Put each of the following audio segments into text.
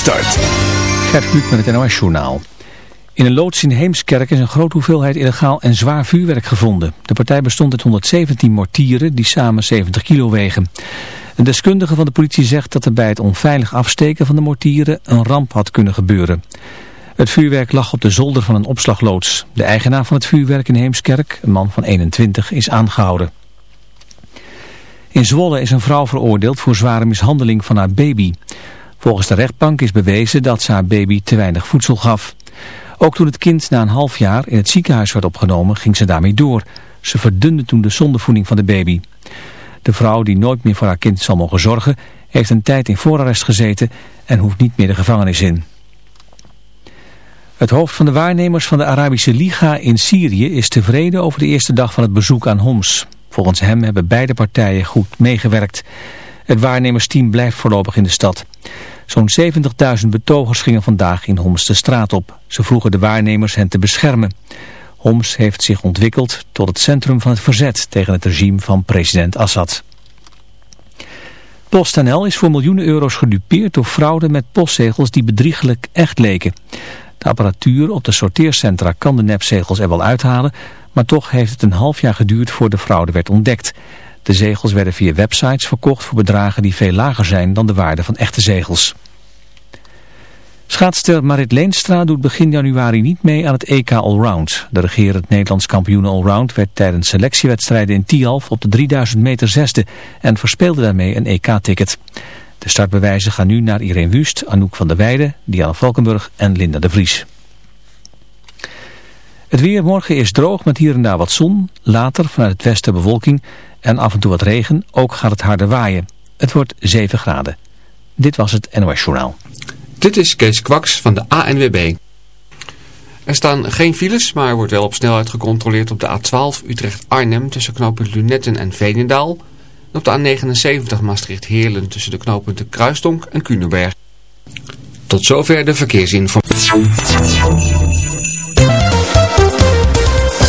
start. Gert Kluk met het NOS Journaal. In een loods in Heemskerk is een grote hoeveelheid illegaal en zwaar vuurwerk gevonden. De partij bestond uit 117 mortieren die samen 70 kilo wegen. Een deskundige van de politie zegt dat er bij het onveilig afsteken van de mortieren een ramp had kunnen gebeuren. Het vuurwerk lag op de zolder van een opslagloods. De eigenaar van het vuurwerk in Heemskerk, een man van 21, is aangehouden. In Zwolle is een vrouw veroordeeld voor zware mishandeling van haar baby. Volgens de rechtbank is bewezen dat ze haar baby te weinig voedsel gaf. Ook toen het kind na een half jaar in het ziekenhuis werd opgenomen, ging ze daarmee door. Ze verdunde toen de zondevoeding van de baby. De vrouw, die nooit meer voor haar kind zal mogen zorgen, heeft een tijd in voorarrest gezeten en hoeft niet meer de gevangenis in. Het hoofd van de waarnemers van de Arabische Liga in Syrië is tevreden over de eerste dag van het bezoek aan Homs. Volgens hem hebben beide partijen goed meegewerkt. Het waarnemersteam blijft voorlopig in de stad. Zo'n 70.000 betogers gingen vandaag in Homs de straat op. Ze vroegen de waarnemers hen te beschermen. Homs heeft zich ontwikkeld tot het centrum van het verzet tegen het regime van president Assad. PostNL is voor miljoenen euro's gedupeerd door fraude met postzegels die bedriegelijk echt leken. De apparatuur op de sorteercentra kan de nepzegels er wel uithalen, maar toch heeft het een half jaar geduurd voor de fraude werd ontdekt. De zegels werden via websites verkocht voor bedragen die veel lager zijn dan de waarde van echte zegels. Schaatster Marit Leenstra doet begin januari niet mee aan het EK Allround. De regerend Nederlands kampioen Allround werd tijdens selectiewedstrijden in Tialf op de 3000 meter zesde en verspeelde daarmee een EK-ticket. De startbewijzen gaan nu naar Irene Wust, Anouk van der Weijden, Diana Valkenburg en Linda de Vries. Het weer morgen is droog met hier en daar wat zon, later vanuit het westen bewolking en af en toe wat regen. Ook gaat het harder waaien. Het wordt 7 graden. Dit was het NOS Journaal. Dit is Kees Kwaks van de ANWB. Er staan geen files, maar er wordt wel op snelheid gecontroleerd op de A12 Utrecht-Arnhem tussen knooppunt Lunetten en Veenendaal. En op de A79 Maastricht-Heerlen tussen de knooppunten Kruistonk en Kunenberg. Tot zover de verkeersinformatie.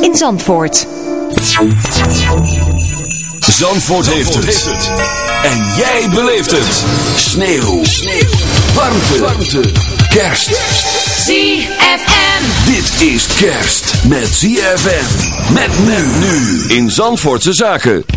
in Zandvoort. Zandvoort heeft het. En jij beleeft het. Sneeuw. Sneeuw. Warmte. Warmte. Kerst. ZFM. Dit is kerst met ZFM. Met men nu in Zandvoortse Zaken.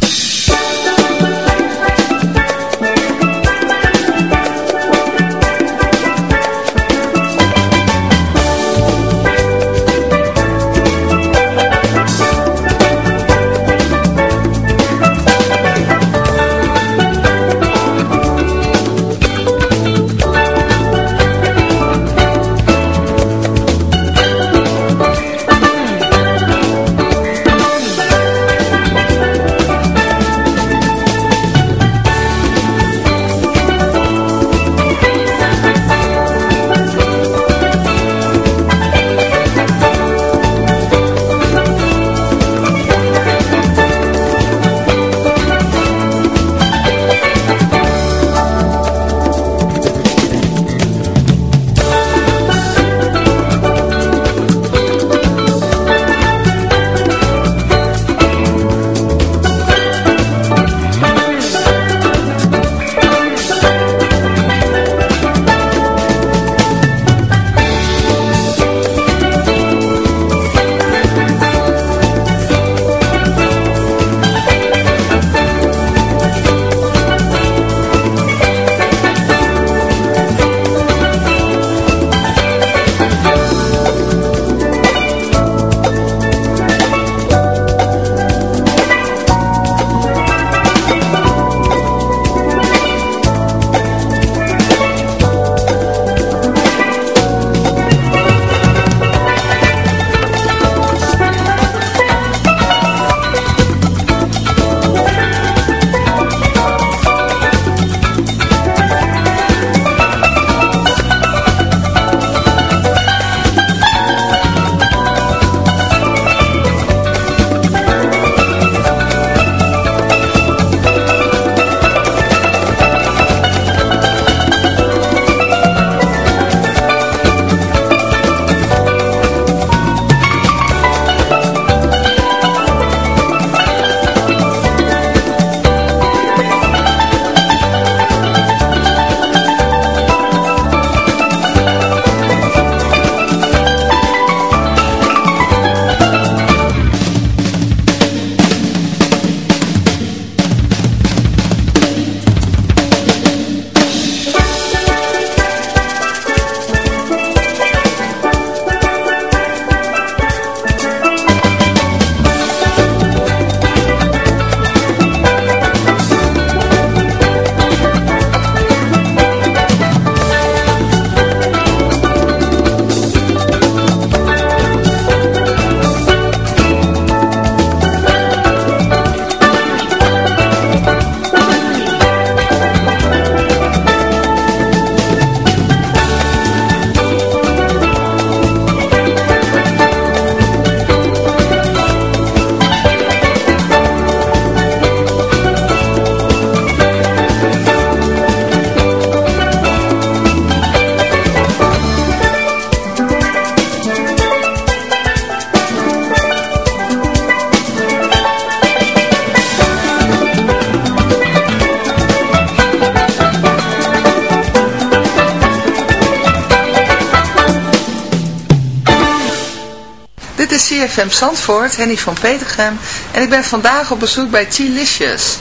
CFM Zandvoort, Henny van Petergem. En ik ben vandaag op bezoek bij T-Licious.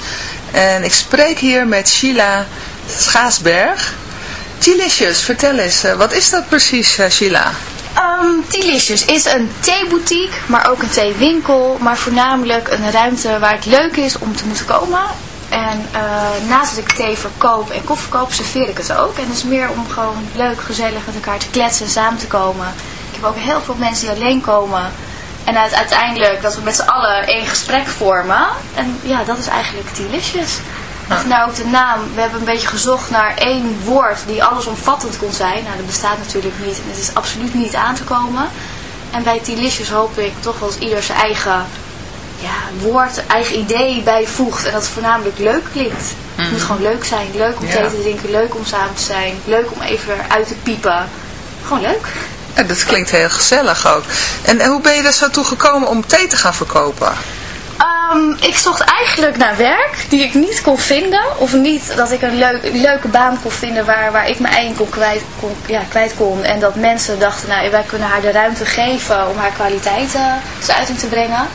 En ik spreek hier met Sheila Schaasberg. T-Licious, vertel eens, eh, wat is dat precies, eh, Sheila? Um, Delicious is een theeboutique, maar ook een theewinkel, maar voornamelijk een ruimte waar het leuk is om te moeten komen. En uh, naast dat ik thee verkoop en koffie verkoop, serveer ik het ook. En het is meer om gewoon leuk, gezellig met elkaar te kletsen en samen te komen. Ik heb ook heel veel mensen die alleen komen. En uiteindelijk dat we met z'n allen één gesprek vormen. En ja, dat is eigenlijk Delicious. En vandaar ook de naam. We hebben een beetje gezocht naar één woord die allesomvattend kon zijn. Nou, dat bestaat natuurlijk niet. En het is absoluut niet aan te komen. En bij Delicious hoop ik toch wel eens ieder zijn eigen ja, woord, eigen idee bijvoegt. En dat het voornamelijk leuk klinkt. Het moet gewoon leuk zijn. Leuk om Ja. thee te drinken. Leuk om samen te zijn. Leuk om even uit te piepen. Gewoon leuk. Ja, dat klinkt heel gezellig ook. En, en hoe ben je er zo toe gekomen om thee te gaan verkopen? Ehm, ik zocht eigenlijk naar werk die ik niet kon vinden. Of niet dat ik een leuk, leuke baan kon vinden waar, waar ik mijn eigen kon kwijt, kon, ja, kwijt kon. En dat mensen dachten, nou wij kunnen haar de ruimte geven om haar kwaliteiten tot uiting te brengen.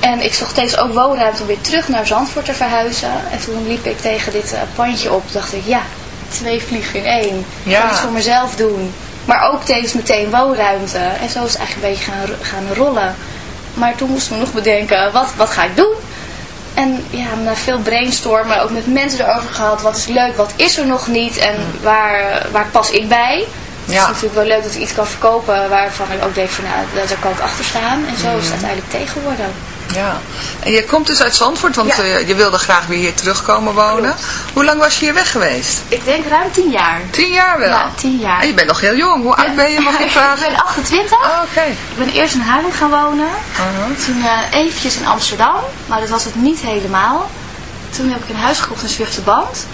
En ik zocht steeds ook woonruimte om weer terug naar Zandvoort te verhuizen. En toen liep ik tegen dit eh, pandje op. dacht ik, ja, twee vliegen in één. Ik Ja. kan iets voor mezelf doen. Maar ook tevens meteen woonruimte. En zo is het eigenlijk een beetje gaan, gaan rollen. Maar toen moesten we nog bedenken, wat, wat ga ik doen? En ja, na veel brainstormen, ook met mensen erover gehad. Wat is leuk, wat is er nog niet en waar, waar pas ik bij? Het Ja. is natuurlijk wel leuk dat ik iets kan verkopen waarvan ik ook denk van nou, daar- kan ik achter staan. En zo is het uiteindelijk tegen geworden. Ja. En je komt dus uit Zandvoort, want Ja. eh, je wilde graag weer hier terugkomen wonen. Klopt. Hoe lang was je hier weg geweest? Ik denk ruim tien jaar. Tien jaar wel? Ja, tien jaar. En je bent nog heel jong. Hoe oud ben je, mag ik ik vragen? ben 28. Oh, Oké. Ik ben eerst in Haarlem gaan wonen. Toen eh, eventjes in Amsterdam, maar dat was het niet helemaal. Toen heb ik een huis gekocht in Zwifterband.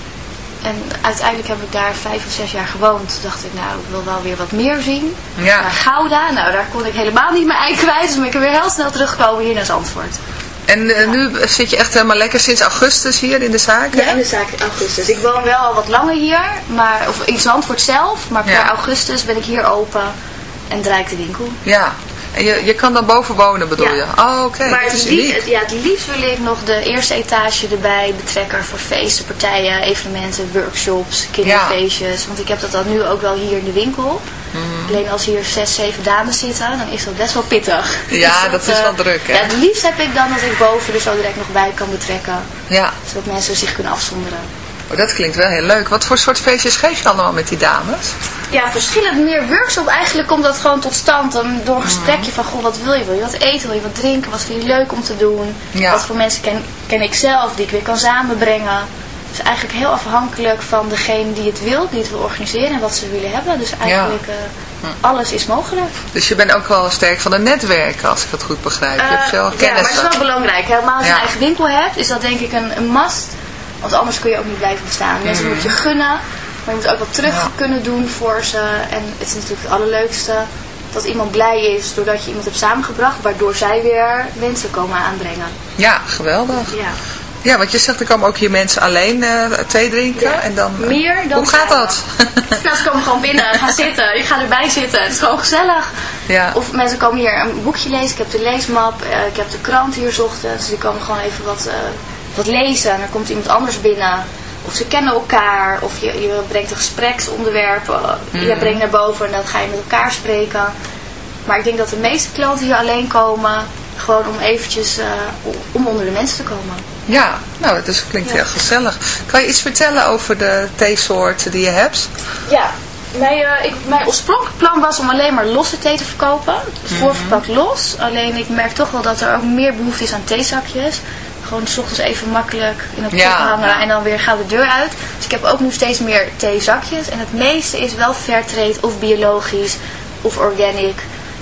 En uiteindelijk heb ik daar vijf of zes jaar gewoond. Toen dacht ik, nou, ik wil wel weer wat meer zien. Ja. Naar Gouda, nou, daar kon ik helemaal niet mijn ei kwijt. Dus ben ik er weer heel snel teruggekomen hier naar Zandvoort. En eh, nu zit je echt helemaal lekker sinds augustus hier in de zaak, Ja, in de zaak in augustus. Ik woon wel al wat langer hier, maar, of in Zandvoort zelf. Maar per Ja. augustus ben ik hier open en draai ik de winkel. Ja. En je, je kan dan boven wonen, bedoel Ja. je? Oh, oké. Maar het, is lief- uniek. het- ja, het liefst wil ik nog de eerste etage erbij betrekken voor feesten, partijen, evenementen, workshops, kinderfeestjes. Want ik heb dat dan nu ook wel hier in de winkel. Mhm. Alleen als hier zes, zeven dames zitten, dan is dat best wel pittig. Ja, dat is eh, wel druk, hè? Ja, het liefst heb ik dan dat ik boven er zo direct nog bij kan betrekken. Ja. Zodat mensen zich kunnen afzonderen. Oh, dat klinkt wel heel leuk. Wat voor soort feestjes geef je allemaal met die dames? Ja, verschillend meer workshop. Eigenlijk komt dat gewoon tot stand dan door een gesprekje van, goh, wat wil je? Wil je wat eten? Wil je wat drinken? Wat vind je leuk om te doen? Ja. Wat voor mensen ken, ken ik zelf die ik weer kan samenbrengen? Dus eigenlijk heel afhankelijk van degene die het wil, die het wil organiseren en wat ze willen hebben. Dus eigenlijk eh, alles is mogelijk. Dus je bent ook wel sterk van het netwerken, als ik dat goed begrijp. je hebt veel Eh, ja, maar kennis. het is wel belangrijk. Helemaal als je Ja. een eigen winkel hebt, is dat denk ik een, een must. Want anders kun je ook niet blijven bestaan. Mensen moet je gunnen, maar je moet ook wat terug Mm. Ja. kunnen doen voor ze. En het is natuurlijk het allerleukste dat iemand blij is doordat je iemand hebt samengebracht, waardoor zij weer wensen komen aanbrengen. Ja, geweldig. Ja. Ja, want je zegt er komen ook hier mensen alleen eh, thee drinken. Ja. En dan, eh, Meer dan Hoe gaat dat? Nou, ze komen gewoon binnen, gaan zitten. Ik ga erbij zitten. Het is gewoon gezellig. ja. Of mensen komen hier een boekje lezen. Ik heb de leesmap. eh, ik heb de krant hier ochtends. Dus die komen gewoon even wat, wat lezen. En dan komt iemand anders binnen. Of ze kennen elkaar. Of je, je brengt een gespreksonderwerp. eh, Je brengt naar boven en dan ga je met elkaar spreken. Maar ik denk dat de meeste klanten hier alleen komen. Gewoon om eventjes eh, om onder de mensen te komen. ja, nou, het is, klinkt Ja. heel gezellig. Kan je iets vertellen over de theesoorten die je hebt? Ja, mijn, eh, ik, mijn oorspronkelijk plan was om alleen maar losse thee te verkopen. Voorverpakt los. Alleen ik merk toch wel dat er ook meer behoefte is aan theezakjes. Gewoon s ochtends even makkelijk in een Ja. hangen en dan weer gauw de deur uit. Dus ik heb ook nu steeds meer theezakjes. En het meeste is wel fairtrade of biologisch of organic.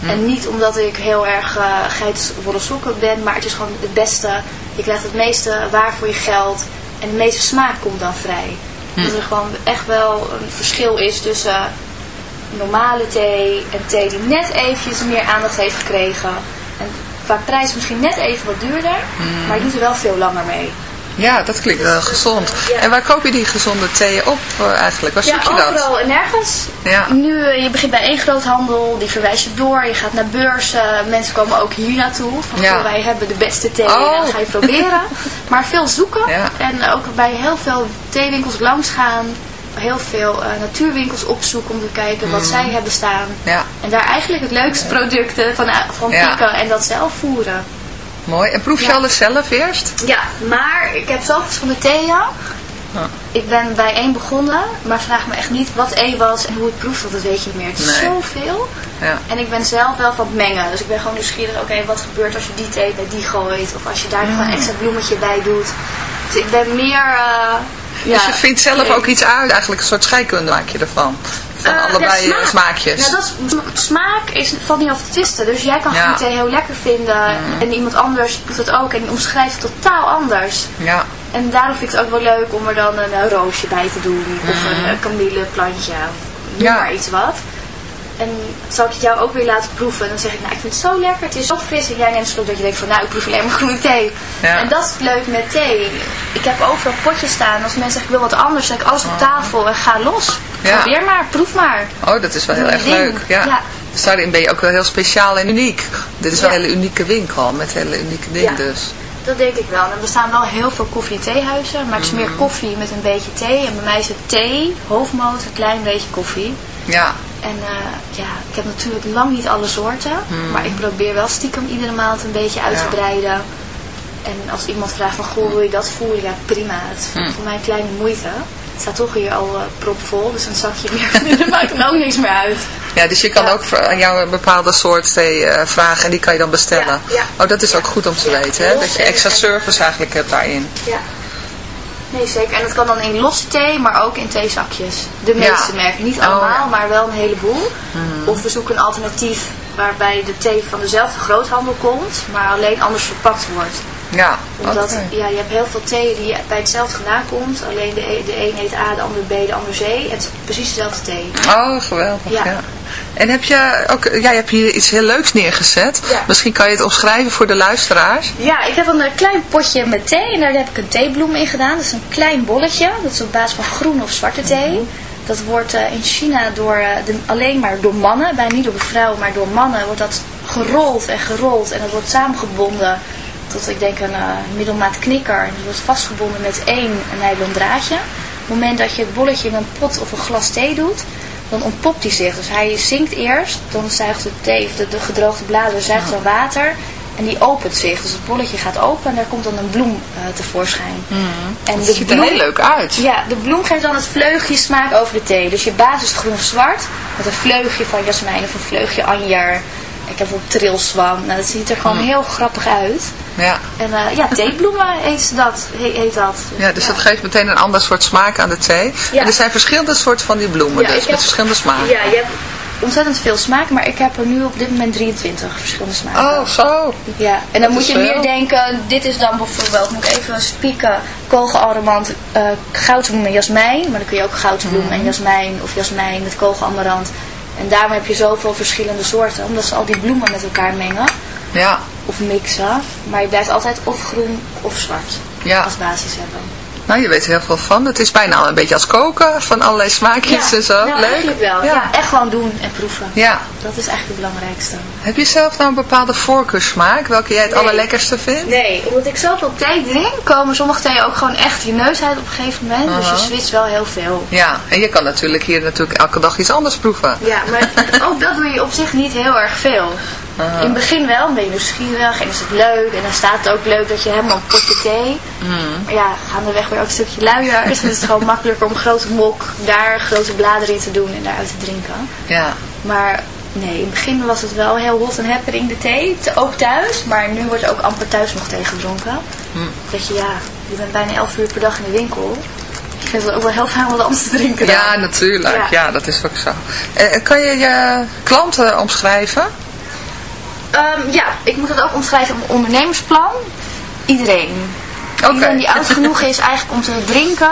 En niet omdat ik heel erg uh, geitenwolle sokken ben, maar het is gewoon het beste. Je krijgt het meeste waar voor je geld. En de meeste smaak komt dan vrij. Dat er gewoon echt wel een verschil is tussen normale thee en thee die net eventjes meer aandacht heeft gekregen. En qua prijs misschien net even wat duurder, maar je doet er wel veel langer mee. Ja, dat klinkt wel gezond. Ja. En waar koop je die gezonde thee op eh, eigenlijk? Waar Ja, zoek je dat? overal en nergens. Ja. Nu, eh, je begint bij één groothandel, die verwijst je door. Je gaat naar beurzen. Mensen komen ook hier naartoe. Van, Ja. wij hebben de beste thee Oh. en dat ga je proberen. maar veel zoeken. En ook bij heel veel theewinkels langs gaan. Heel veel eh, natuurwinkels opzoeken om te kijken wat zij hebben staan. Ja, En daar eigenlijk het leukste producten van, van Ja. pikken en dat zelf voeren. mooi. En proef je alles zelf eerst? Ja, maar ik heb zelf verschillende theeën. Ik ben bij één begonnen, maar vraag me echt niet wat één was en hoe het proeft, want dat weet je niet meer. Het is Nee. zoveel. Ja. En ik ben zelf wel van het mengen. Dus ik ben gewoon nieuwsgierig, oké, wat gebeurt als je die thee bij die gooit? Of als je daar nog een extra bloemetje bij doet. Dus ik ben meer... eh, ja, dus je vindt zelf ook iets uit, eigenlijk een soort scheikunde maak je ervan. Van Eh, allebei ja, eh, smaakjes. Nou, dat is, smaak is, valt niet over te twisten. Dus jij kan Ja. thee heel lekker vinden. En iemand anders proeft het ook. En die omschrijft het totaal anders. Ja, En daarom vind ik het ook wel leuk om er dan een, roosje bij te doen. Of een uh, kamilleplantje. Of noem Ja. maar iets wat. En zal ik het jou ook weer laten proeven. En dan zeg ik, nou ik vind het zo lekker. Het is zo fris. En jij neemt slok dat je denkt van, nou ik proef alleen maar groene thee. Ja. En dat is het leuk met thee. Ik heb overal potjes staan. Als mensen zeggen, ik wil wat anders. Dan zet ik alles op tafel en ga los. Ja. Probeer maar, proef maar. oh dat is wel heel erg ding. leuk. Ja. Ja. Dus daarin ben je ook wel heel speciaal en uniek. Dit is wel een hele unieke winkel met hele unieke dingen dus. Dat denk ik wel. En er bestaan wel heel veel koffie- en theehuizen. Maar ik smeer koffie met een beetje thee. En bij mij is het thee, hoofdmoot, een klein beetje koffie. Ja, En eh, ja, ik heb natuurlijk lang niet alle soorten. Maar ik probeer wel stiekem iedere maand een beetje uit te breiden. En als iemand vraagt van, goh, wil je dat voeren? Ja, prima. Het is voor mij een kleine moeite. Het staat toch hier al eh, propvol. Dus een zakje meer, maakt er ook niks meer uit. ja dus je kan Ja. ook aan jou een bepaalde soort thee eh, vragen en die kan je dan bestellen. Ja, ja. Oh, dat is ook goed om te weten, hè? Dat je extra service eigenlijk hebt daarin. Ja. Nee, zeker. En dat kan dan in losse thee, maar ook in theezakjes. De meeste Ja. merken. Niet Oh, allemaal, ja. Mhm. maar wel een heleboel. Of we zoeken een alternatief waarbij de thee van dezelfde groothandel komt, maar alleen anders verpakt wordt. Ja, Omdat ja, je hebt heel veel thee die bij hetzelfde vandaan komt. Alleen de, e- de een heet A, de andere B, de ander C. En het is precies dezelfde thee. Oh, geweldig. Ja. Ja. En heb je ook, ja, je hebt hier iets heel leuks neergezet. Ja. Misschien kan je het omschrijven voor de luisteraars. Ja, ik heb een eh, klein potje met thee en daar heb ik een theebloem in gedaan. Dat is een klein bolletje. Dat is op basis van groene of zwarte thee. Dat wordt eh, in China door, eh, de, alleen maar door mannen, bijna niet door de vrouwen, maar door mannen wordt dat gerold en gerold. En dat wordt samengebonden tot, ik denk, een eh, middelmaat knikker. En dat wordt vastgebonden met één nylon draadje. Op het moment dat je het bolletje in een pot of een glas thee doet, dan ontpopt hij zich. Dus hij zinkt eerst, dan zuigt de thee, of de, de gedroogde bladeren zuigt dan water. En die opent zich. Dus het bolletje gaat open en daar komt dan een bloem eh, tevoorschijn. En Het de ziet er heel leuk uit. Ja, de bloem geeft dan het vleugje smaak over de thee. Dus je basis is groen of zwart. Met een vleugje van jasmijn of een vleugje anjer. Ik heb ook trilswam. Nou, dat ziet er gewoon heel grappig uit. Ja. En eh, ja, theebloemen heet, ze dat, he- heet dat. Ja, dus dat geeft meteen een ander soort smaak aan de thee. Ja. En er zijn verschillende soorten van die bloemen, Ja, dus met heb- verschillende smaken. Ja, je hebt ontzettend veel smaak, maar ik heb er nu op dit moment 23 verschillende smaken. Oh, zo. Ja, en dan moet je veel. meer denken, dit is dan bijvoorbeeld, moet ik even spieken, kogelaramarant, eh goudbloem en jasmijn. Maar dan kun je ook goudbloem Mhm. en jasmijn of jasmijn met kogelamarant. En daarom heb je zoveel verschillende soorten, omdat ze al die bloemen met elkaar mengen Ja, of mixen. Maar je blijft altijd of groen of zwart ja. als basis hebben. Nou, je weet er heel veel van. Het is bijna al een beetje als koken, van allerlei smaakjes en zo. nou, Leuk. eigenlijk wel. Ja. Ja. echt gewoon doen en proeven. Ja. Dat is eigenlijk het belangrijkste. Heb je zelf nou een bepaalde voorkeursmaak, welke jij het Nee. allerlekkerste vindt? Nee, omdat ik zoveel thee drink, komen sommige thee ook gewoon echt je neus uit op een gegeven moment. Dus je Aha. switcht wel heel veel. Ja, en je kan natuurlijk hier natuurlijk elke dag iets anders proeven. Ja, maar ook dat doe je op zich niet heel erg veel. In het begin wel, dan ben je nieuwsgierig en is het leuk. En dan staat het ook leuk dat je helemaal een potje thee. Maar ja, gaandeweg weer ook een stukje luier. Dus het is gewoon makkelijker om een grote mok daar grote bladeren in te doen en daaruit te drinken. Ja. Maar nee, in het begin was het wel heel hot en happening de thee. Ook thuis, maar nu wordt ook amper thuis nog thee gedronken. Dat je ja, je bent bijna 11 uur per dag in de winkel. Je vindt het ook wel heel fijn om wat anders te drinken dan. Ja, natuurlijk. Ja. Ja. dat is ook zo. Eh, kan je je klanten omschrijven? Ehm, ja, ik moet het ook omschrijven op ondernemersplan. Iedereen. Oké. Iedereen die oud genoeg is eigenlijk om te drinken,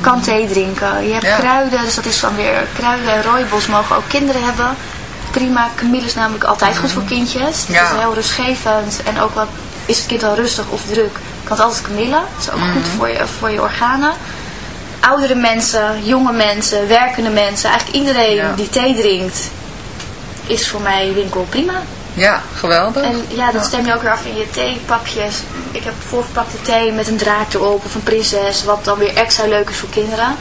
kan thee drinken. Je hebt Ja. kruiden, dus dat is dan weer kruiden en rooibos mogen ook kinderen hebben. Prima, kamille is namelijk altijd goed voor kindjes. Het Ja. is heel rustgevend en ook wat is het kind al rustig of druk, Ik had altijd kamille. Dat is ook goed voor je, voor je organen. Oudere mensen, jonge mensen, werkende mensen. Eigenlijk iedereen Ja. die thee drinkt, is voor mij winkel prima. Ja, geweldig. En ja, dat stem je ook weer af in je theepakjes. Ik heb voorverpakte thee met een draak erop of een prinses. Wat dan weer extra leuk is voor kinderen.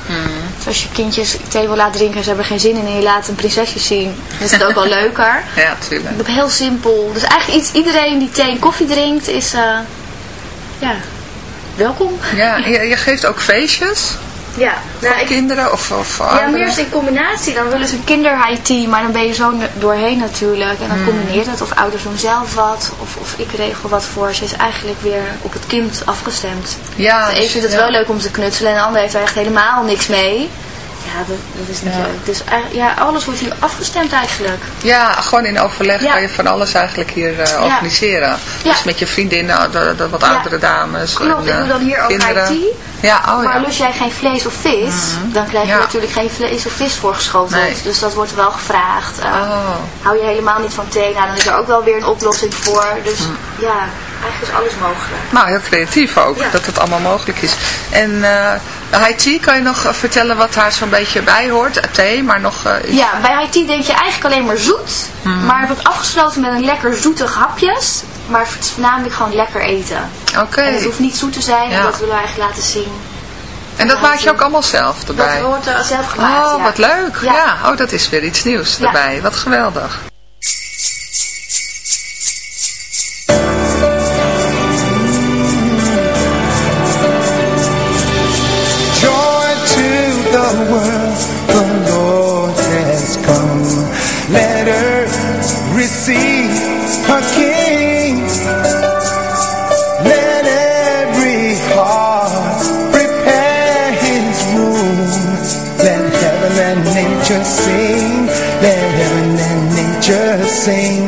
Dus als je kindjes thee wil laten drinken en ze hebben er geen zin in en je laat een prinsesje zien, dan is het ook wel leuker. Ja, tuurlijk. Heel simpel. Dus eigenlijk iets, iedereen die thee en koffie drinkt is, eh, ja, welkom. Ja, je, je geeft ook feestjes Ja, nou, ik, kinderen of, of voor ja, ouderen? meer in combinatie. Dan willen ze een kinder high tea, maar dan ben je zo doorheen natuurlijk. En dan combineert het. Of ouders doen zelf wat, of, of ik regel wat voor ze. is eigenlijk weer op het kind afgestemd. Ja, de een dus- vindt het ja. wel leuk om te knutselen en de ander heeft er echt helemaal niks mee. Ja, dat, dat is niet Ja. leuk. Dus ja, alles wordt hier afgestemd eigenlijk. Ja, gewoon in overleg Ja. kan je van alles eigenlijk hier eh, organiseren. Dus met je vriendinnen, de, de wat oudere dames. Klopt, en, ik doe eh, dan hier ook kinderen. tea. Ja, oh maar lust jij geen vlees of vis, dan krijg je natuurlijk geen vlees of vis voorgeschoteld. Nee. Dus dat wordt wel gevraagd. Eh, Oh. Hou je helemaal niet van thee, nou, dan is er ook wel weer een oplossing voor. Dus Mm. ja, eigenlijk is alles mogelijk. Nou, heel creatief ook, Ja. dat het allemaal mogelijk is. En eh high tea, kan je nog eh, vertellen wat daar zo'n beetje bij hoort? Eh, Thee, maar nog eh? Ja, bij tea denk je eigenlijk alleen maar zoet. Mm. Maar het wordt afgesloten met een lekker zoetig hapjes. Maar het is voornamelijk gewoon lekker eten. Oké. En het hoeft niet zoet te zijn, Ja. en dat willen we eigenlijk laten zien. En dat maak je ook allemaal zelf erbij? Dat wordt er zelf gemaakt, Oh, ja. wat leuk. Ja. Ja. oh, dat is weer iets nieuws Ja. erbij. Wat geweldig. The world, the Lord has come. Let earth receive her King. Let every heart prepare his room. Let heaven and nature sing. Let heaven and nature sing.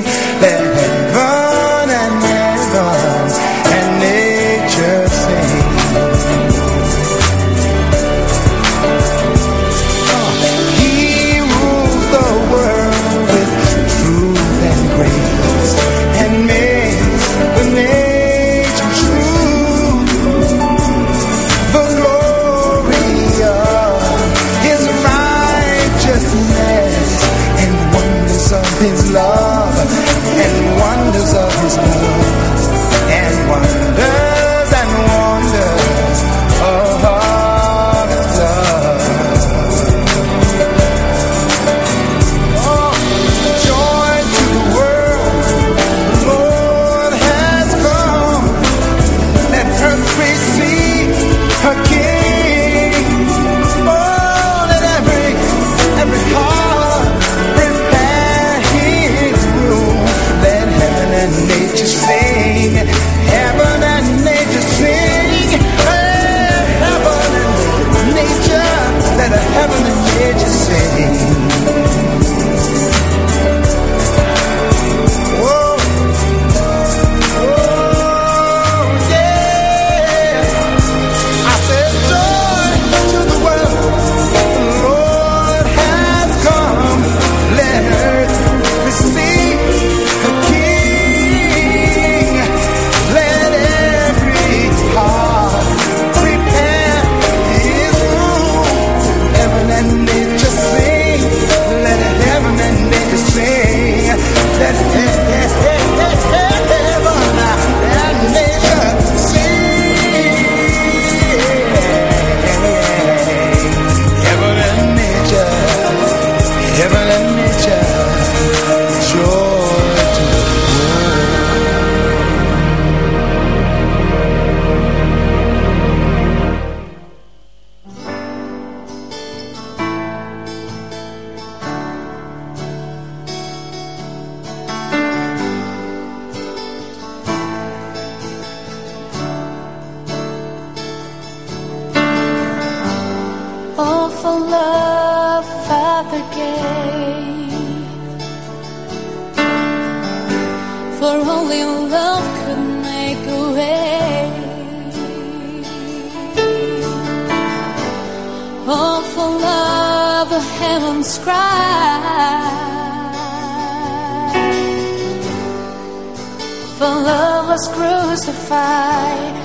The love was crucified.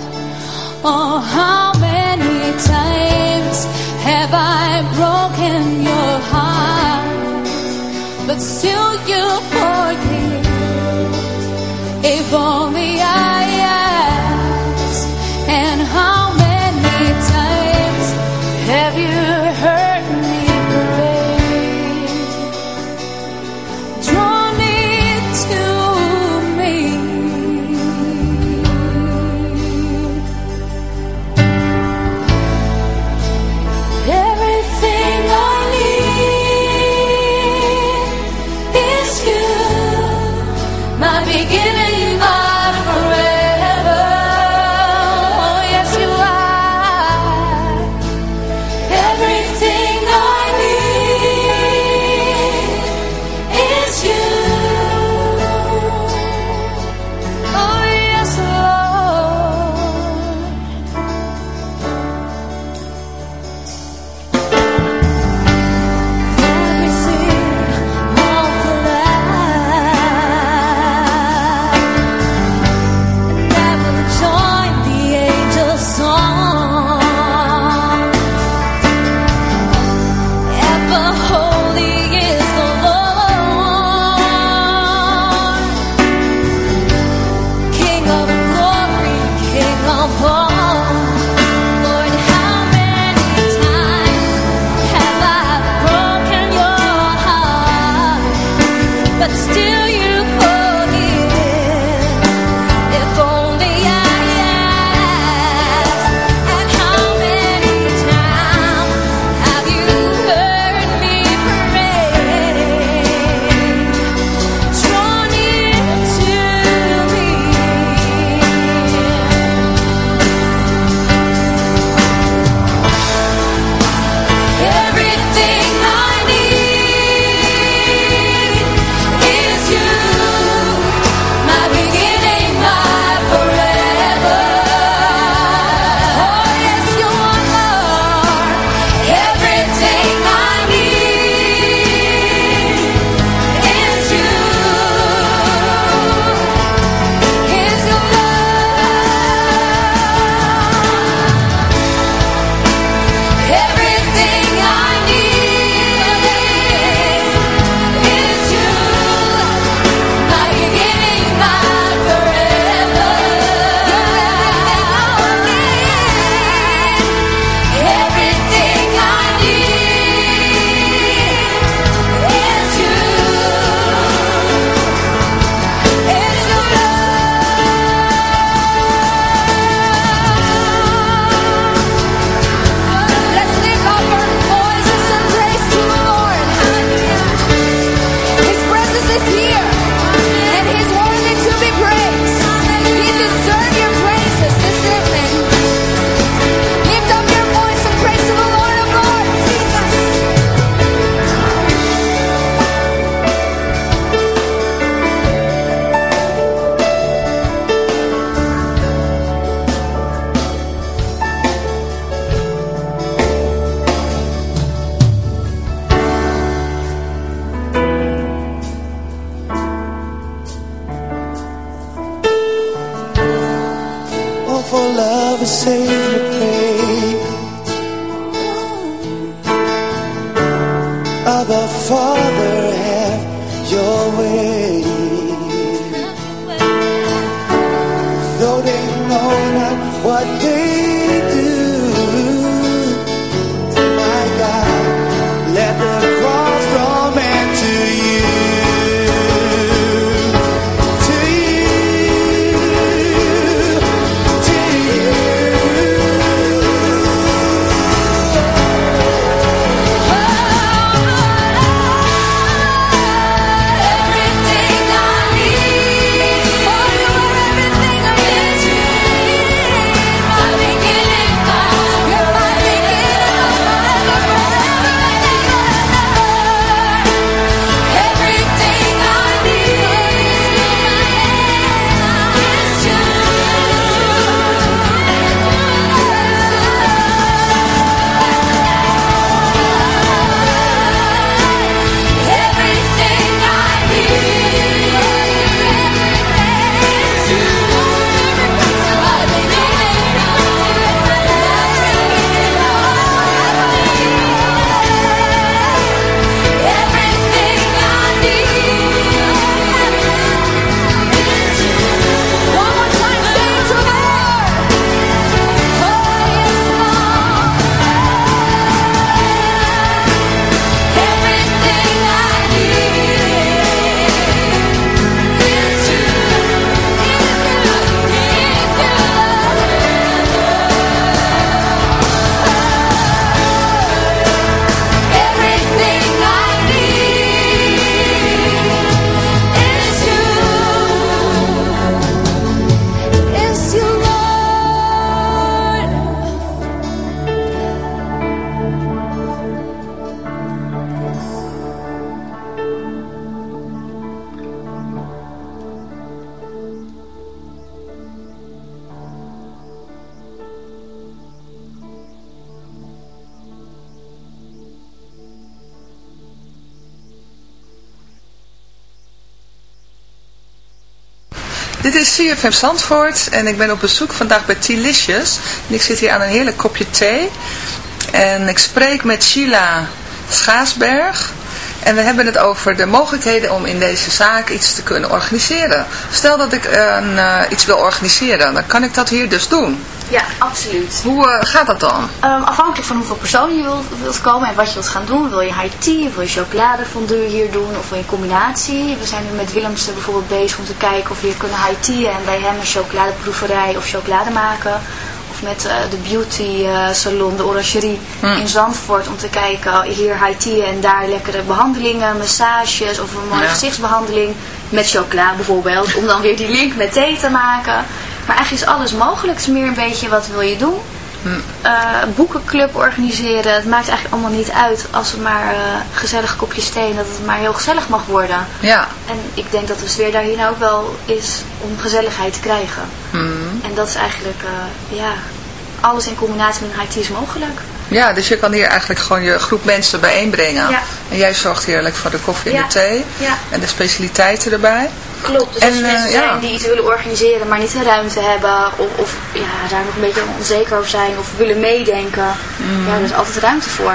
Oh, how many times have I broken your for love has savior CFM Zandvoort en ik ben op bezoek vandaag bij Tilicious. Ik zit hier aan een heerlijk kopje thee. En ik spreek met Sheila Schaasberg. En we hebben het over de mogelijkheden om in deze zaak iets te kunnen organiseren. Stel dat ik eh, iets wil organiseren, dan kan ik dat hier dus doen. Ja, absoluut. Hoe eh, gaat dat dan? Ehm, afhankelijk van hoeveel personen je wilt, wilt komen en wat je wilt gaan doen. Wil je high tea, of wil je chocoladefondue hier doen of wil je een combinatie. We zijn nu met Willemsen bijvoorbeeld bezig om te kijken of we hier kunnen high tea en bij hem een chocoladeproeverij of chocolade maken. Of met eh, de beauty eh, salon, de orangerie in Zandvoort om te kijken hier high tea en daar lekkere behandelingen, massages of een mooie Ja. gezichtsbehandeling met chocola bijvoorbeeld. Om dan weer die link met thee te maken. Maar eigenlijk is alles mogelijk. Het is meer een beetje wat wil je doen. Eh, een boekenclub organiseren. Het maakt eigenlijk allemaal niet uit als het maar eh gezellig kopjes thee en dat het maar heel gezellig mag worden. Ja, En ik denk dat de sfeer daar hier nou ook wel is om gezelligheid te krijgen. Hmm. En dat is eigenlijk, eh, ja, alles in combinatie met een is mogelijk. ja, dus je kan hier eigenlijk gewoon je groep mensen bijeenbrengen. Ja. En jij zorgt heerlijk voor de koffie en Ja. de thee. Ja. En de specialiteiten erbij. Klopt, dus En, als mensen eh, zijn ja. die iets willen organiseren, maar niet de ruimte hebben, of, of ja, daar nog een beetje onzeker over zijn, of willen meedenken, ja, er is altijd ruimte voor.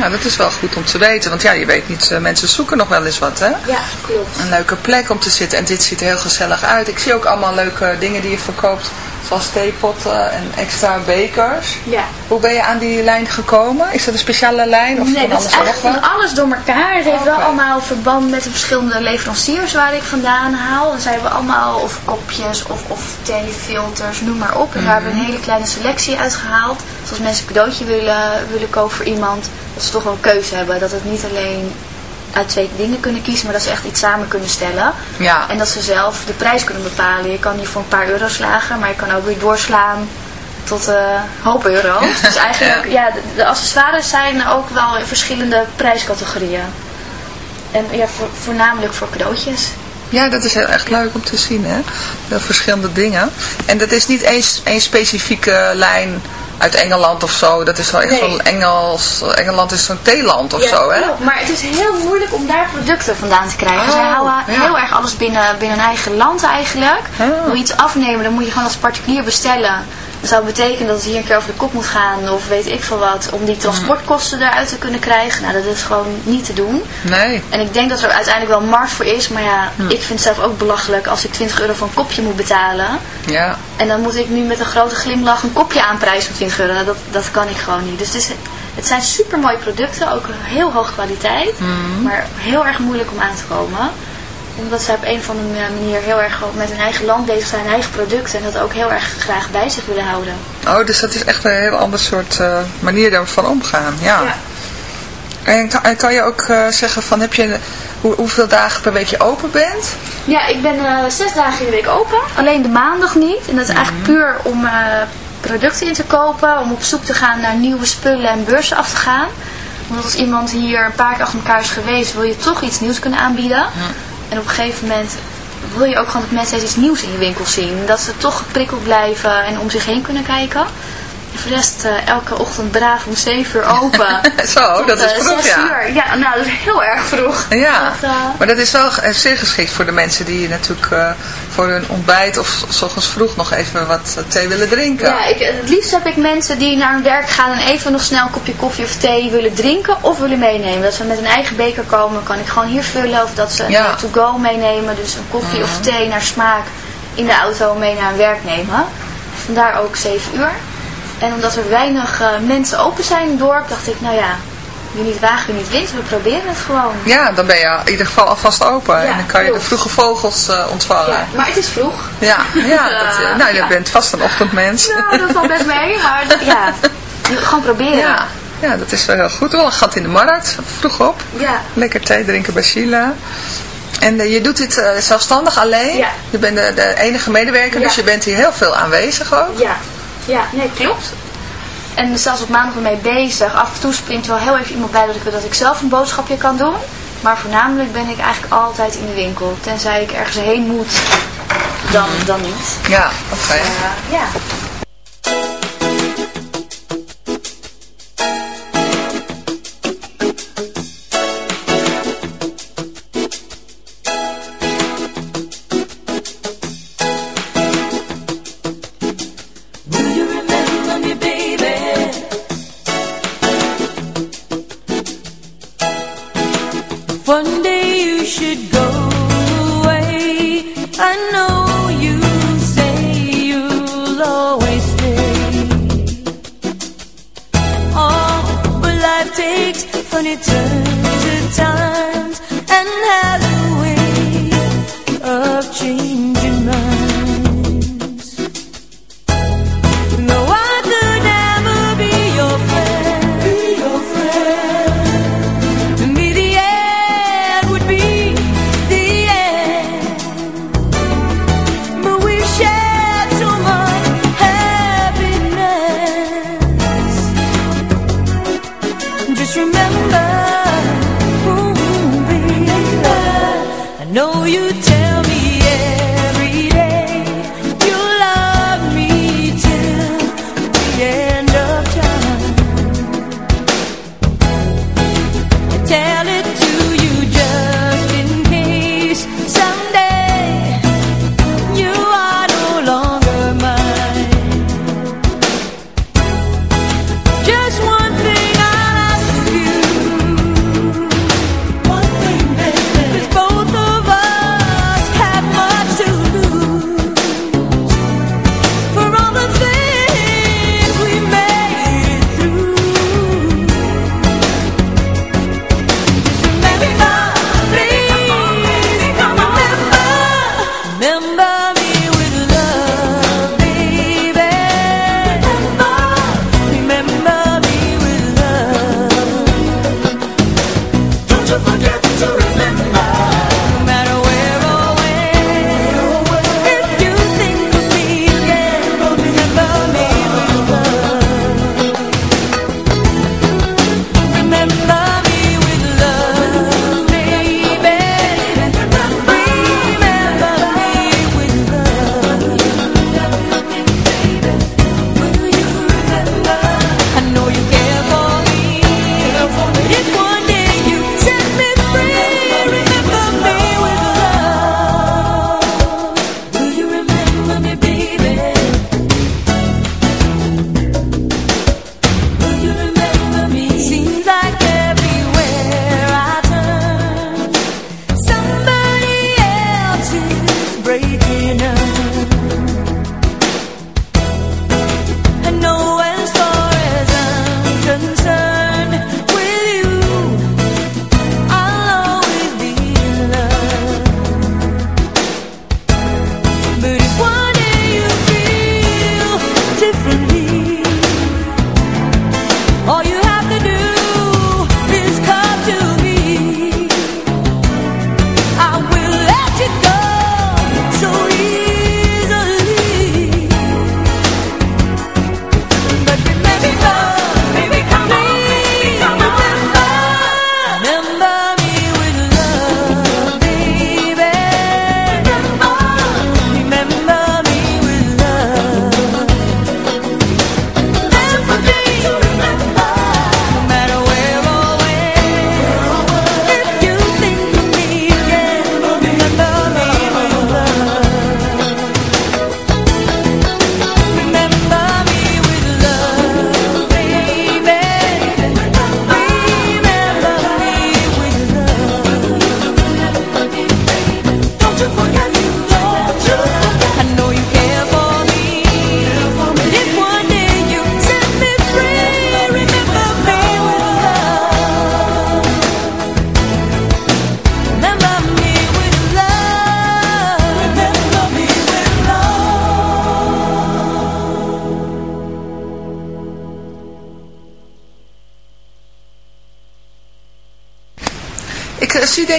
Ja, dat is wel goed om te weten. Want ja, je weet niet, eh, mensen zoeken nog wel eens wat, hè? Ja, klopt. Een leuke plek om te zitten. En dit ziet er heel gezellig uit. Ik zie ook allemaal leuke dingen die je verkoopt. Zoals theepotten en extra bekers. Ja. Hoe ben je aan die lijn gekomen? Is dat een speciale lijn? Of Nee, van dat is alles nog eigenlijk van alles door elkaar. Het heeft wel allemaal verband met de verschillende leveranciers waar ik vandaan haal. En zij hebben allemaal of kopjes of, of theefilters, noem maar op. En daar hebben we een hele kleine selectie uitgehaald. Dus als mensen een cadeautje willen, willen kopen voor iemand, dat ze toch wel een keuze hebben. Dat het niet alleen uit twee dingen kunnen kiezen, maar dat ze echt iets samen kunnen stellen. Ja. En dat ze zelf de prijs kunnen bepalen. Je kan hier voor een paar euro slagen, maar je kan ook weer doorslaan tot eh hoop euro's. Dus eigenlijk, ja, de, de accessoires zijn ook wel in verschillende prijscategorieën. En ja, voor, voornamelijk voor cadeautjes. Ja, dat is heel echt leuk om te zien, hè? Verschillende dingen. En dat is niet één, één specifieke lijn uit Engeland of zo. Dat is wel echt Nee. zo'n Engels... Engeland is zo'n theeland of Ja, zo, hè? klopt. Maar het is heel moeilijk om daar producten vandaan te krijgen. Oh, Zij houden ja. heel erg alles binnen, binnen hun eigen land eigenlijk. Oh. Wil je iets afnemen, dan moet je gewoon als particulier bestellen. Dat zou betekenen dat het hier een keer over de kop moet gaan of weet ik veel wat. Om die transportkosten eruit te kunnen krijgen. Nou, dat is gewoon niet te doen. Nee. En ik denk dat er uiteindelijk wel markt voor is. Maar ja, ik vind het zelf ook belachelijk als ik 20 euro voor een kopje moet betalen. Ja. En dan moet ik nu met een grote glimlach een kopje aanprijzen van 20 euro. Nou, dat, dat kan ik gewoon niet. Dus het, is, het zijn super mooie producten, ook heel hoge kwaliteit. Maar heel erg moeilijk om aan te komen. Omdat zij op een of andere manier heel erg met hun eigen land bezig zijn, hun eigen producten. En dat ook heel erg graag bij zich willen houden. Oh, dus dat is echt een heel ander soort eh, manier daarvan omgaan. Ja. En kan, en kan je ook eh, zeggen van, heb je, hoe, hoeveel dagen per week je open bent? Ja, ik ben eh, zes dagen in de week open. Alleen de maandag niet. En dat is eigenlijk puur om producten in te kopen. Om op zoek te gaan naar nieuwe spullen en beurzen af te gaan. Want als iemand hier een paar keer achter elkaar is geweest, wil je toch iets nieuws kunnen aanbieden. En op een gegeven moment wil je ook gewoon dat mensen iets nieuws in je winkel zien. Dat ze toch geprikkeld blijven en om zich heen kunnen kijken. En voor de rest eh, elke ochtend braaf om 7 uur open. Zo, Tot, dat is eh, vroeg, 6 ja. uur. Ja, nou dat is heel erg vroeg. Ja, Dat, eh, maar dat is wel zeer geschikt voor de mensen die natuurlijk voor hun ontbijt of s ochtends vroeg nog even wat eh, thee willen drinken. Ja, ik, het liefst heb ik mensen die naar hun werk gaan en even nog snel een kopje koffie of thee willen drinken of willen meenemen. Dat ze met een eigen beker komen, kan ik gewoon hier vullen. Of dat ze Ja. een to-go meenemen, dus een koffie of thee naar smaak in de auto mee naar hun werk nemen. Vandaar ook 7 uur. En omdat er weinig eh, mensen open zijn in het dorp, dacht ik, nou ja, wie niet waagt, wie niet wint. We proberen het gewoon. Ja, dan ben je in ieder geval alvast open Ja, en dan kan je de vroege vogels eh, ontvangen. Ja, maar het is vroeg. Ja, ja, dat, eh, nou, je Ja. bent vast een ochtendmens. Nou, dat valt best mee, maar ja, gewoon proberen. Ja, ja, dat is wel heel goed. Wel een gat in de markt, vroeg op. Ja. Lekker thee drinken bij Sheila. En eh, je doet dit zelfstandig alleen. Ja. Je bent de, de enige medewerker, Ja. dus je bent hier heel veel aanwezig ook. Ja, ja, nee, klopt. En zelfs op maandag ermee bezig. Af en toe springt wel heel even iemand bij dat ik, dat ik zelf een boodschapje kan doen. Maar voornamelijk ben ik eigenlijk altijd in de winkel. Tenzij ik ergens heen moet, dan, dan niet. Ja, oké. Eh, ja.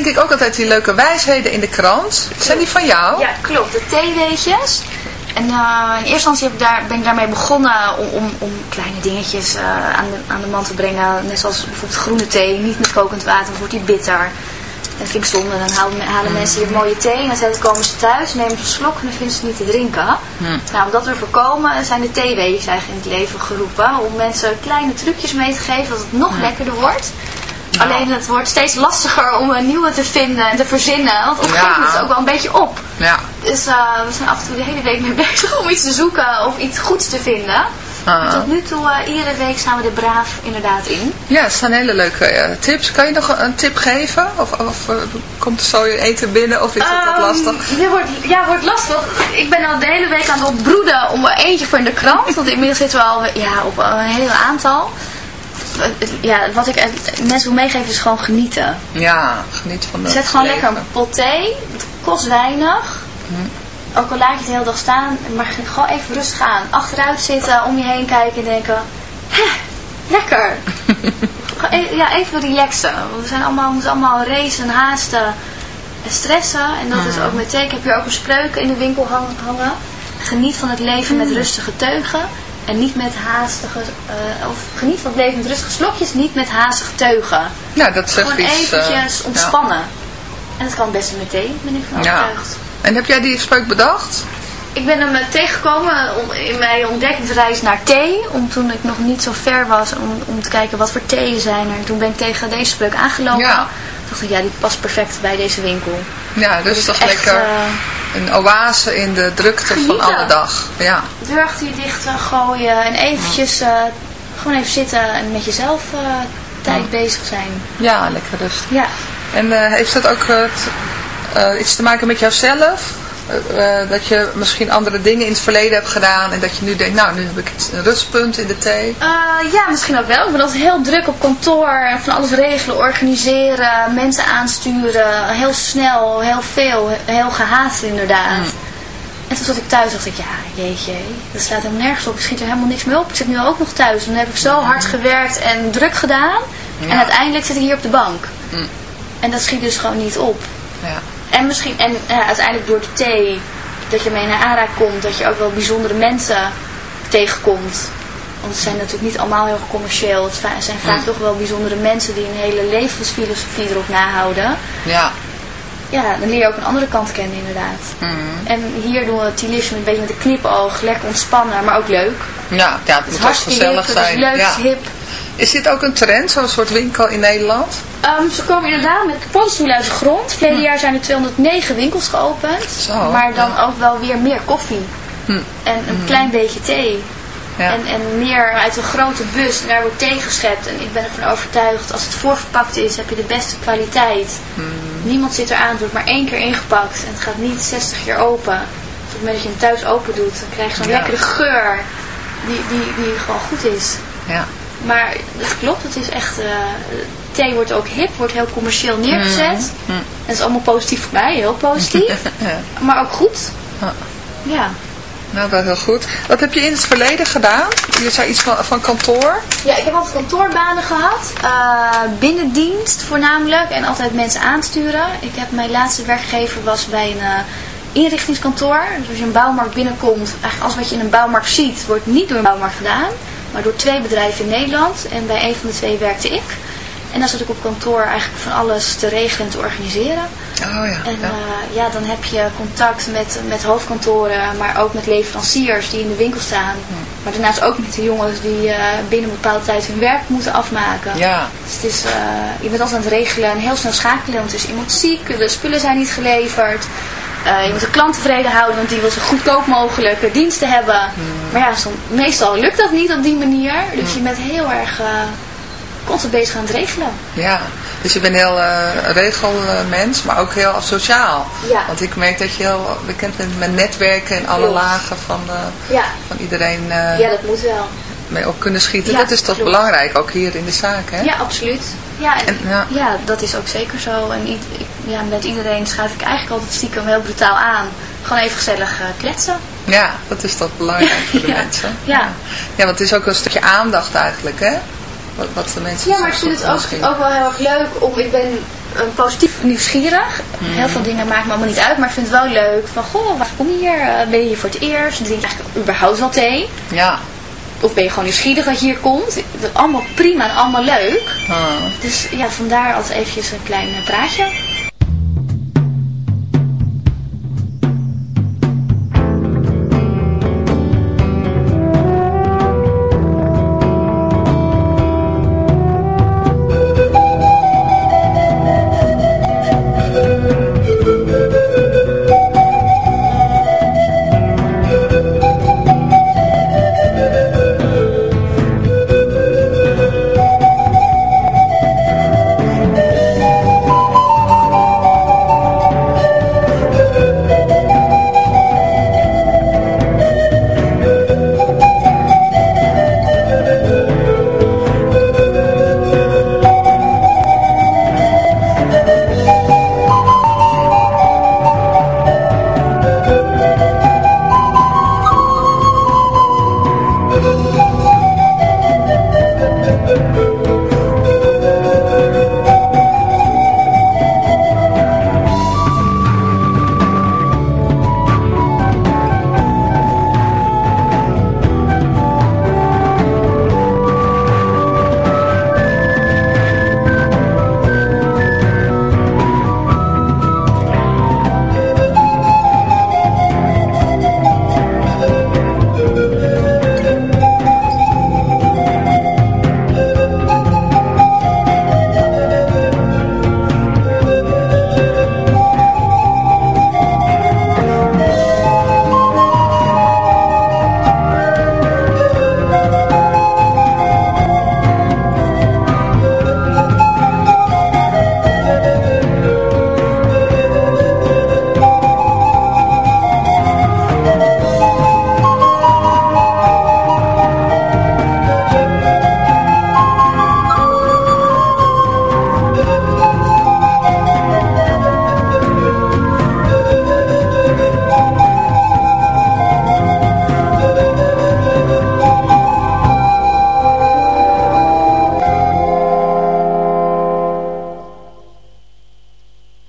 Denk ik ook altijd die leuke wijsheden in de krant. Zijn die van jou? Ja, klopt. De theeweetjes. En eh, in eerste instantie heb ik daar, ben ik daarmee begonnen om, om, om kleine dingetjes eh, aan, de, aan de man te brengen. Net zoals bijvoorbeeld groene thee, niet met kokend water, wordt die bitter. En dat vind ik zonde. Dan halen, halen mensen hier mooie thee en dan komen ze thuis, nemen ze een slok en dan vinden ze het niet te drinken. Nou, om dat te voorkomen zijn de theeweetjes eigenlijk in het leven geroepen. Om mensen kleine trucjes mee te geven dat het nog lekkerder wordt. Alleen het wordt steeds lastiger om een nieuwe te vinden en te verzinnen. Want op een gegeven moment is het ook wel een beetje op. Ja. Dus eh, we zijn af en toe de hele week mee bezig om iets te zoeken of iets goeds te vinden. Ah. Tot nu toe, eh, iedere week staan we er braaf inderdaad in. Ja, het zijn hele leuke eh, tips. Kan je nog een, tip geven? Of, of komt er zo je eten binnen of is het wat Ehm, lastig? Dit wordt, ja, wordt lastig. Ik ben al de hele week aan het opbroeden om er eentje voor in de krant. Want inmiddels zitten we al ja, op een heel aantal. Ja, wat ik mensen wil meegeven is gewoon genieten. Ja, geniet van de Zet gewoon lekker een pot thee. Het kost weinig. Ook al laat je het de hele dag staan. Maar ge- gewoon even rustig aan. Achteruit zitten, om je heen kijken en denken... Hè, lekker. E- ja, even relaxen. Want we, zijn allemaal, we moeten allemaal racen, haasten en stressen. En dat is ook met thee. Ik heb hier ook een spreuk in de winkel hang- hangen. Geniet van het leven met rustige teugen. En niet met haastige... eh, of geniet van het leven met rustige slokjes. Niet met haastige teugen. Ja, dat zegt Gewoon iets. eh, eventjes ja. ontspannen. En dat kan best met thee, ben ik van Ja. overtuigd. En heb jij die spreuk bedacht? Ik ben hem eh, tegengekomen om- in mijn ontdekkingsreis naar thee. Om toen ik nog niet zo ver was om, om te kijken wat voor theeën zijn er. En toen ben ik tegen deze spreuk aangelopen. Ja. Toen dacht ik, ja, die past perfect bij deze winkel. Ja, Dat dus is toch echt, lekker eh, een oase in de drukte van alle dag. Ja. deur achter je dicht eh, gooien en eventjes eh, gewoon even zitten en met jezelf eh, tijd bezig zijn. ja, lekker rustig. Ja. En heeft dat ook iets te maken met jouzelf? Eh, dat je misschien andere dingen in het verleden hebt gedaan en dat je nu denkt, nou nu heb ik een rustpunt in de thee. Eh, ja, misschien ook wel. Ik ben altijd heel druk op kantoor. en Van alles regelen, organiseren, mensen aansturen. Heel snel, heel veel, heel gehaast inderdaad. En toen zat ik thuis dacht ik, ja, jeetje, dat slaat helemaal nergens op. Ik schiet er helemaal niks meer op. Ik zit nu ook nog thuis. En dan heb ik zo hard gewerkt en druk gedaan. En uiteindelijk zit ik hier op de bank. En dat schiet dus gewoon niet op. Ja. En misschien, en ja, uiteindelijk door de thee, dat je mee naar ARA komt, dat je ook wel bijzondere mensen tegenkomt. Want ze zijn natuurlijk niet allemaal heel commercieel. Het zijn vaak toch wel bijzondere mensen die een hele levensfilosofie erop nahouden. Ja. Ja, dan leer je ook een andere kant kennen inderdaad. En hier doen we Tilisme een beetje met een knipoog, lekker ontspannen, maar ook leuk. Ja, ja, het Het moet is ook hip, gezellig het is zijn. leuk, ja. het is hip. Is dit ook een trend, zo'n soort winkel in Nederland? Ehm, ze komen inderdaad met paddenstoelen uit de grond. Verleden jaar zijn er 209 winkels geopend. Zo, maar dan ja. ook wel weer meer koffie. En een klein beetje thee. Ja. En, en meer uit een grote bus. En daar wordt thee geschept. En ik ben ervan overtuigd, als het voorverpakt is, heb je de beste kwaliteit. Niemand zit eraan, het wordt maar één keer ingepakt. En het gaat niet 60 keer open. Dus op het moment dat je hem thuis open doet, dan krijg je zo'n Ja. lekkere geur. Die, die, die gewoon goed is. Ja. Maar dat klopt, het is echt... eh, thee wordt ook hip, wordt heel commercieel neergezet. Mm. En dat is allemaal positief voor mij, heel positief. Ja. maar ook goed. Ja. Nou, wel heel goed. Wat heb je in het verleden gedaan? Je zei iets van, van kantoor. Ja, ik heb altijd kantoorbanen gehad. eh, binnendienst voornamelijk. En altijd mensen aansturen. Ik heb, mijn laatste werkgever was bij een eh, inrichtingskantoor. Dus als je een bouwmarkt binnenkomt, eigenlijk alles wat je in een bouwmarkt ziet, wordt niet door een bouwmarkt gedaan. Maar door twee bedrijven in Nederland. En bij een van de twee werkte ik. En dan zat ik op kantoor eigenlijk van alles te regelen en te organiseren. Oh ja. En ja. ja. ja, dan heb je contact met, met hoofdkantoren, maar ook met leveranciers die in de winkel staan. Maar daarnaast ook met de jongens die eh, binnen een bepaalde tijd hun werk moeten afmaken. ja. Dus het is, eh, je bent altijd aan het regelen en heel snel schakelen, want er is iemand ziek, de spullen zijn niet geleverd. Eh, je moet de klant tevreden houden, want die wil zo goedkoop mogelijke diensten hebben. Maar ja, meestal lukt dat niet op die manier. Dus je bent heel erg eh, constant bezig aan het regelen. Ja, dus je bent heel eh regelmens, maar ook heel sociaal. Ja. Want ik merk dat je heel bekend bent met netwerken en alle Klopt. lagen van, eh, Ja, van iedereen eh, ja dat moet wel. mee op kunnen schieten. Ja, dat is toch klopt. belangrijk, ook hier in de zaak, hè? Ja, absoluut. Ja, en, En, ja. ja. dat is ook zeker zo. En ik, ja, met iedereen schuif ik eigenlijk altijd stiekem heel brutaal aan. Gewoon even gezellig eh, kletsen. Ja, dat is toch belangrijk voor de mensen. Ja. ja, want het is ook een stukje aandacht eigenlijk, hè? Wat, wat de mensen Ja, maar ik vind het ook, ook wel heel erg leuk om, ik ben een positief nieuwsgierig. Heel veel dingen maken me allemaal niet uit, maar ik vind het wel leuk van, goh, waar kom je hier? Eh, ben je hier voor het eerst? Drink je eigenlijk überhaupt wel thee? Ja. Of ben je gewoon nieuwsgierig dat je hier komt? Dat is allemaal prima en allemaal leuk. Ah. Dus ja, vandaar altijd eventjes een klein praatje.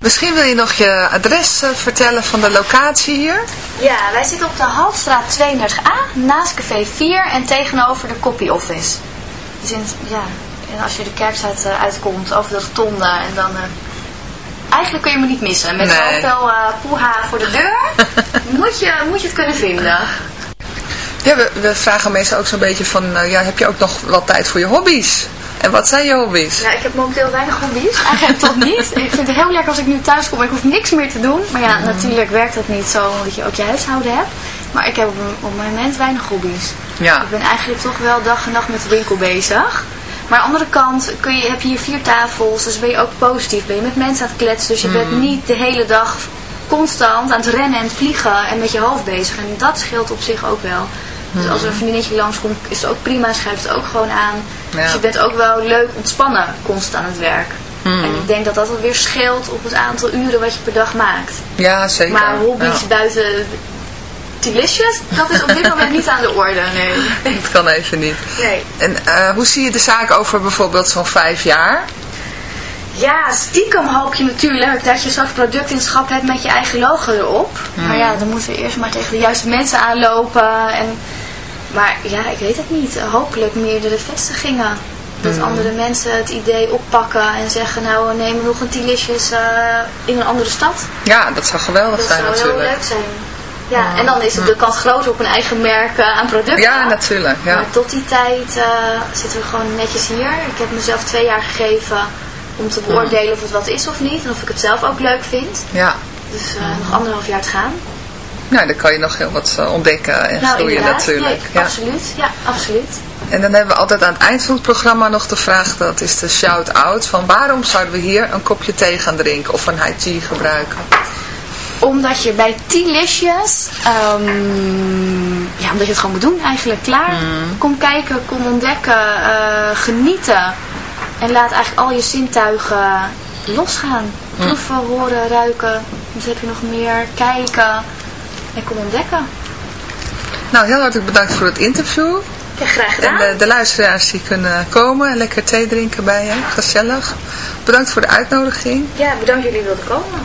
Misschien wil je nog je adres eh, vertellen van de locatie hier? Ja, wij zitten op de Halfstraat 32A, naast Café 4 en tegenover de copy office. Dus in, ja, en als je de kerkstraat eh, uitkomt, over de rotonde en dan... eh, eigenlijk kun je me niet missen. Met Nee. zoveel eh poeha voor de deur, moet, je, moet je het kunnen vinden. Ja, we, we vragen mensen ook zo'n beetje van, ja, heb je ook nog wel tijd voor je hobby's? En wat zijn je hobby's? Ja, ik heb momenteel weinig hobby's. Eigenlijk tot niet. Ik vind het heel lekker als ik nu thuis kom. Ik hoef niks meer te doen. Maar ja, natuurlijk werkt dat niet zo, omdat je ook je huishouden hebt. Maar ik heb op, op het moment weinig hobby's. Ja. Ik ben eigenlijk toch wel dag en nacht met de winkel bezig. Maar aan de andere kant kun je, heb je hier vier tafels, dus ben je ook positief. Ben je met mensen aan het kletsen, dus je bent niet de hele dag constant aan het rennen en het vliegen en met je hoofd bezig. En dat scheelt op zich ook wel. Dus als er een vriendinnetje langskomt, is het ook prima, schrijft het ook gewoon aan. Ja. Dus je bent ook wel leuk ontspannen constant aan het werk. Hmm. En ik denk dat dat alweer scheelt op het aantal uren wat je per dag maakt. Ja, zeker. Maar hobby's Ja. buiten Delicious, dat is op dit moment niet aan de orde, nee. Dat kan even niet. Nee. En eh, hoe zie je de zaak over bijvoorbeeld zo'n vijf jaar? Ja, stiekem hoop je natuurlijk dat je straks product in schap hebt met je eigen logo erop. Maar ja, dan moeten we eerst maar tegen de juiste mensen aanlopen. En, maar ja, ik weet het niet. Hopelijk meerdere vestigingen. Dat andere mensen het idee oppakken en zeggen, nou we nemen nog een Tilicious eh in een andere stad. Ja, dat zou geweldig Dat zijn zou heel natuurlijk. leuk zijn. Ja, en dan is het de kans groter op een eigen merk eh, aan producten. Ja, natuurlijk. Ja. Maar tot die tijd eh, zitten we gewoon netjes hier. Ik heb mezelf twee jaar gegeven om te beoordelen of het wat is of niet. En of ik het zelf ook leuk vind. ja. Dus nog anderhalf jaar te gaan. Nou, dan kan je nog heel wat eh, ontdekken en nou, groeien natuurlijk. Nee, ja. absoluut. Ja, absoluut. En dan hebben we altijd aan het eind van het programma nog de vraag, dat is de shout-out, van waarom zouden we hier een kopje thee gaan drinken of een high tea gebruiken? Omdat je bij T-listjes, ehm, ja, omdat je het gewoon moet doen eigenlijk, klaar. Mm. Kom kijken, kom ontdekken, eh, genieten. En laat eigenlijk al je zintuigen losgaan. Mm. Proeven, horen, ruiken. Wat heb je nog meer? Kijken. En kom ontdekken. Nou, heel hartelijk bedankt voor het interview. Ja, graag En gedaan. de, de luisteraars die kunnen komen en lekker thee drinken bij je. Gezellig. Bedankt voor de uitnodiging. Ja, bedankt dat jullie wilden komen.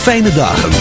Fijne dagen. en...